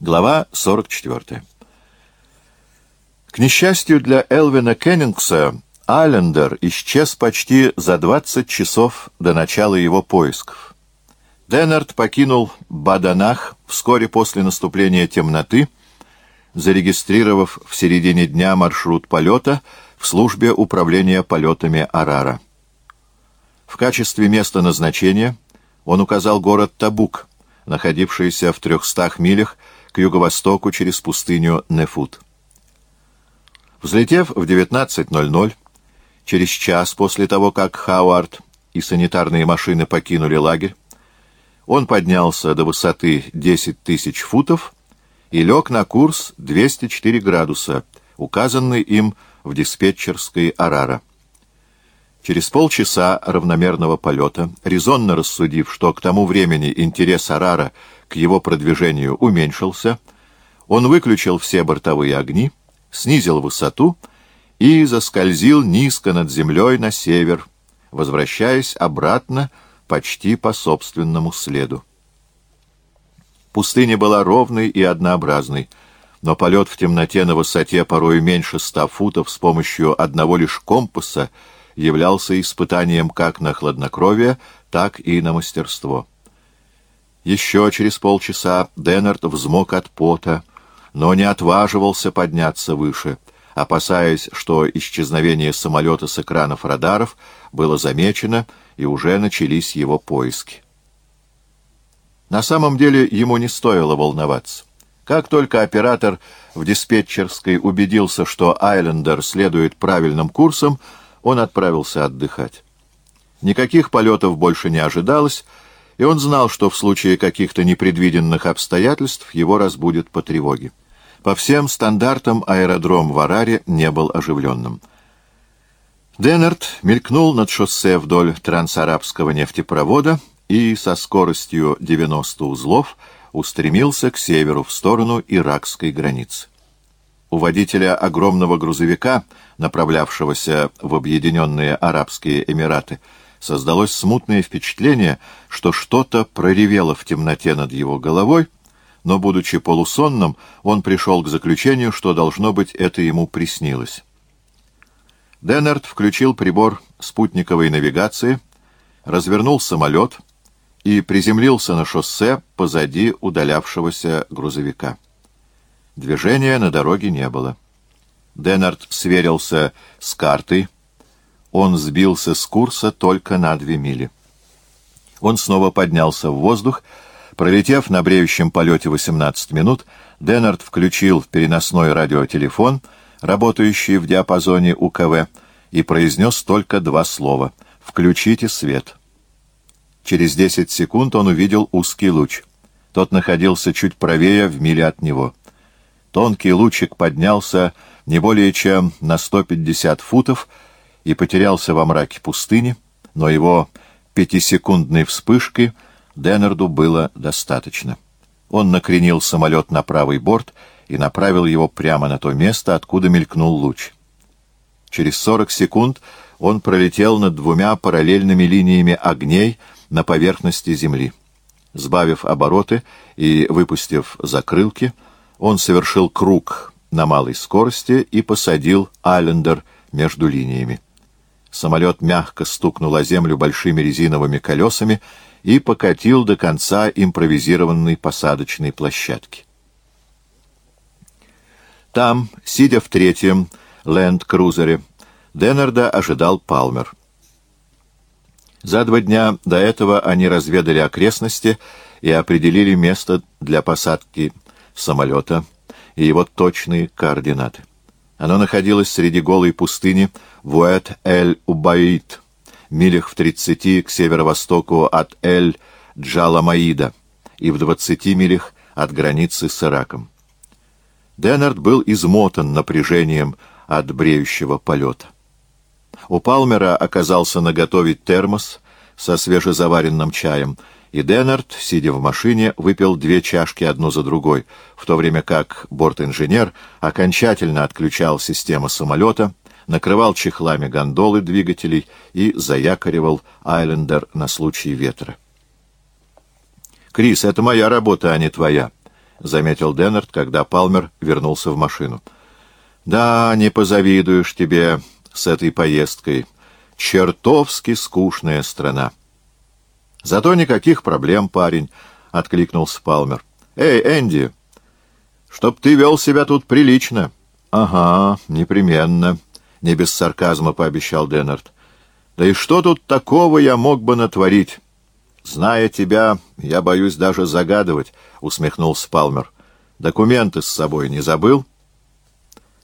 Глава 44. К несчастью для Элвина Кеннингса, Айлендер исчез почти за 20 часов до начала его поисков. Деннерт покинул Баданах вскоре после наступления темноты, зарегистрировав в середине дня маршрут полета в службе управления полетами Арара. В качестве места назначения он указал город Табук, находившийся в 300 милях к юго-востоку через пустыню Нефут. Взлетев в 19.00, через час после того, как Хауард и санитарные машины покинули лагерь, он поднялся до высоты 10 тысяч футов и лег на курс 204 градуса, указанный им в диспетчерской Арара. Через полчаса равномерного полета, резонно рассудив, что к тому времени интерес Арара к его продвижению уменьшился, он выключил все бортовые огни, снизил высоту и заскользил низко над землей на север, возвращаясь обратно почти по собственному следу. Пустыня была ровной и однообразной, но полет в темноте на высоте порой меньше ста футов с помощью одного лишь компаса являлся испытанием как на хладнокровие, так и на мастерство. Еще через полчаса Деннерт взмок от пота, но не отваживался подняться выше, опасаясь, что исчезновение самолета с экранов радаров было замечено, и уже начались его поиски. На самом деле ему не стоило волноваться. Как только оператор в диспетчерской убедился, что Айлендер следует правильным курсом, он отправился отдыхать. Никаких полетов больше не ожидалось, и он знал, что в случае каких-то непредвиденных обстоятельств его разбудят по тревоге. По всем стандартам аэродром в Араре не был оживленным. Деннерт мелькнул над шоссе вдоль трансарабского нефтепровода и со скоростью 90 узлов устремился к северу в сторону иракской границы. У водителя огромного грузовика, направлявшегося в Объединенные Арабские Эмираты, создалось смутное впечатление, что что-то проревело в темноте над его головой, но, будучи полусонным, он пришел к заключению, что, должно быть, это ему приснилось. Деннерт включил прибор спутниковой навигации, развернул самолет и приземлился на шоссе позади удалявшегося грузовика. Движения на дороге не было. Деннерт сверился с картой, он сбился с курса только на две мили. Он снова поднялся в воздух. Пролетев на бреющем полете 18 минут, Деннард включил переносной радиотелефон, работающий в диапазоне УКВ, и произнес только два слова «Включите свет». Через 10 секунд он увидел узкий луч. Тот находился чуть правее, в миле от него. Тонкий лучик поднялся не более чем на 150 футов, и потерялся во мраке пустыни, но его пятисекундной вспышки Деннерду было достаточно. Он накренил самолет на правый борт и направил его прямо на то место, откуда мелькнул луч. Через сорок секунд он пролетел над двумя параллельными линиями огней на поверхности Земли. Сбавив обороты и выпустив закрылки, он совершил круг на малой скорости и посадил Айлендер между линиями. Самолет мягко стукнул о землю большими резиновыми колесами и покатил до конца импровизированной посадочной площадки. Там, сидя в третьем ленд-крузере, Деннерда ожидал Палмер. За два дня до этого они разведали окрестности и определили место для посадки самолета и его точные координаты. Оно находилось среди голой пустыни Вуэт-эль-Убаид, милях в тридцати к северо-востоку от Эль-Джаламаида и в двадцати милях от границы с Ираком. Деннард был измотан напряжением от бреющего полета. У Палмера оказался наготове термос со свежезаваренным чаем — и Деннард, сидя в машине, выпил две чашки одну за другой, в то время как борт-инженер окончательно отключал систему самолета, накрывал чехлами гондолы двигателей и заякоривал Айлендер на случай ветра. «Крис, это моя работа, а не твоя», — заметил Деннерт, когда Палмер вернулся в машину. «Да, не позавидуешь тебе с этой поездкой. Чертовски скучная страна». «Зато никаких проблем, парень», — откликнулся Палмер. «Эй, Энди, чтоб ты вел себя тут прилично». «Ага, непременно», — не без сарказма пообещал Деннерт. «Да и что тут такого я мог бы натворить?» «Зная тебя, я боюсь даже загадывать», — усмехнулся Палмер. «Документы с собой не забыл?»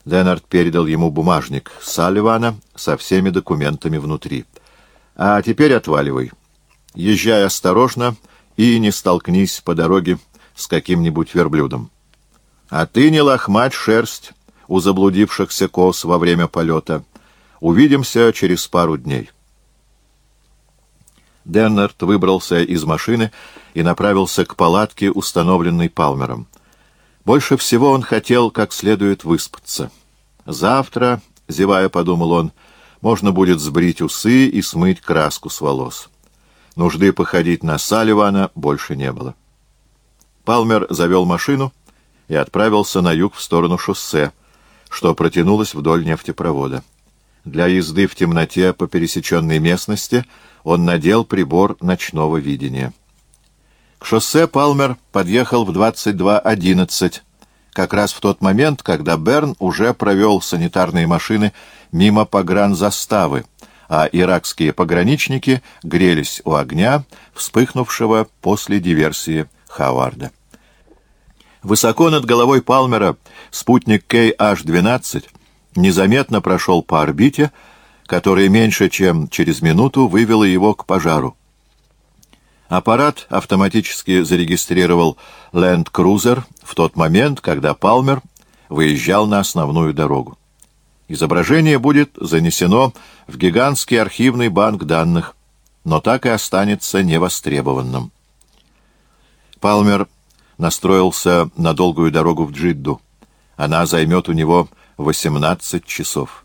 Деннерт передал ему бумажник Салливана со всеми документами внутри. «А теперь отваливай. Езжай осторожно и не столкнись по дороге с каким-нибудь верблюдом. А ты не лохмать шерсть у заблудившихся коз во время полета. Увидимся через пару дней». Деннерт выбрался из машины и направился к палатке, установленной Палмером. Больше всего он хотел как следует выспаться. Завтра, зевая, подумал он, можно будет сбрить усы и смыть краску с волос. Нужды походить на Салливана больше не было. Палмер завел машину и отправился на юг в сторону шоссе, что протянулось вдоль нефтепровода. Для езды в темноте по пересеченной местности он надел прибор ночного видения. Шоссе Палмер подъехал в 22.11, как раз в тот момент, когда Берн уже провел санитарные машины мимо погранзаставы, а иракские пограничники грелись у огня, вспыхнувшего после диверсии Хаварда. Высоко над головой Палмера спутник KH-12 незаметно прошел по орбите, которая меньше чем через минуту вывела его к пожару. Аппарат автоматически зарегистрировал Land Cruiser в тот момент, когда Палмер выезжал на основную дорогу. Изображение будет занесено в гигантский архивный банк данных, но так и останется невостребованным. Палмер настроился на долгую дорогу в Джидду. Она займет у него 18 часов.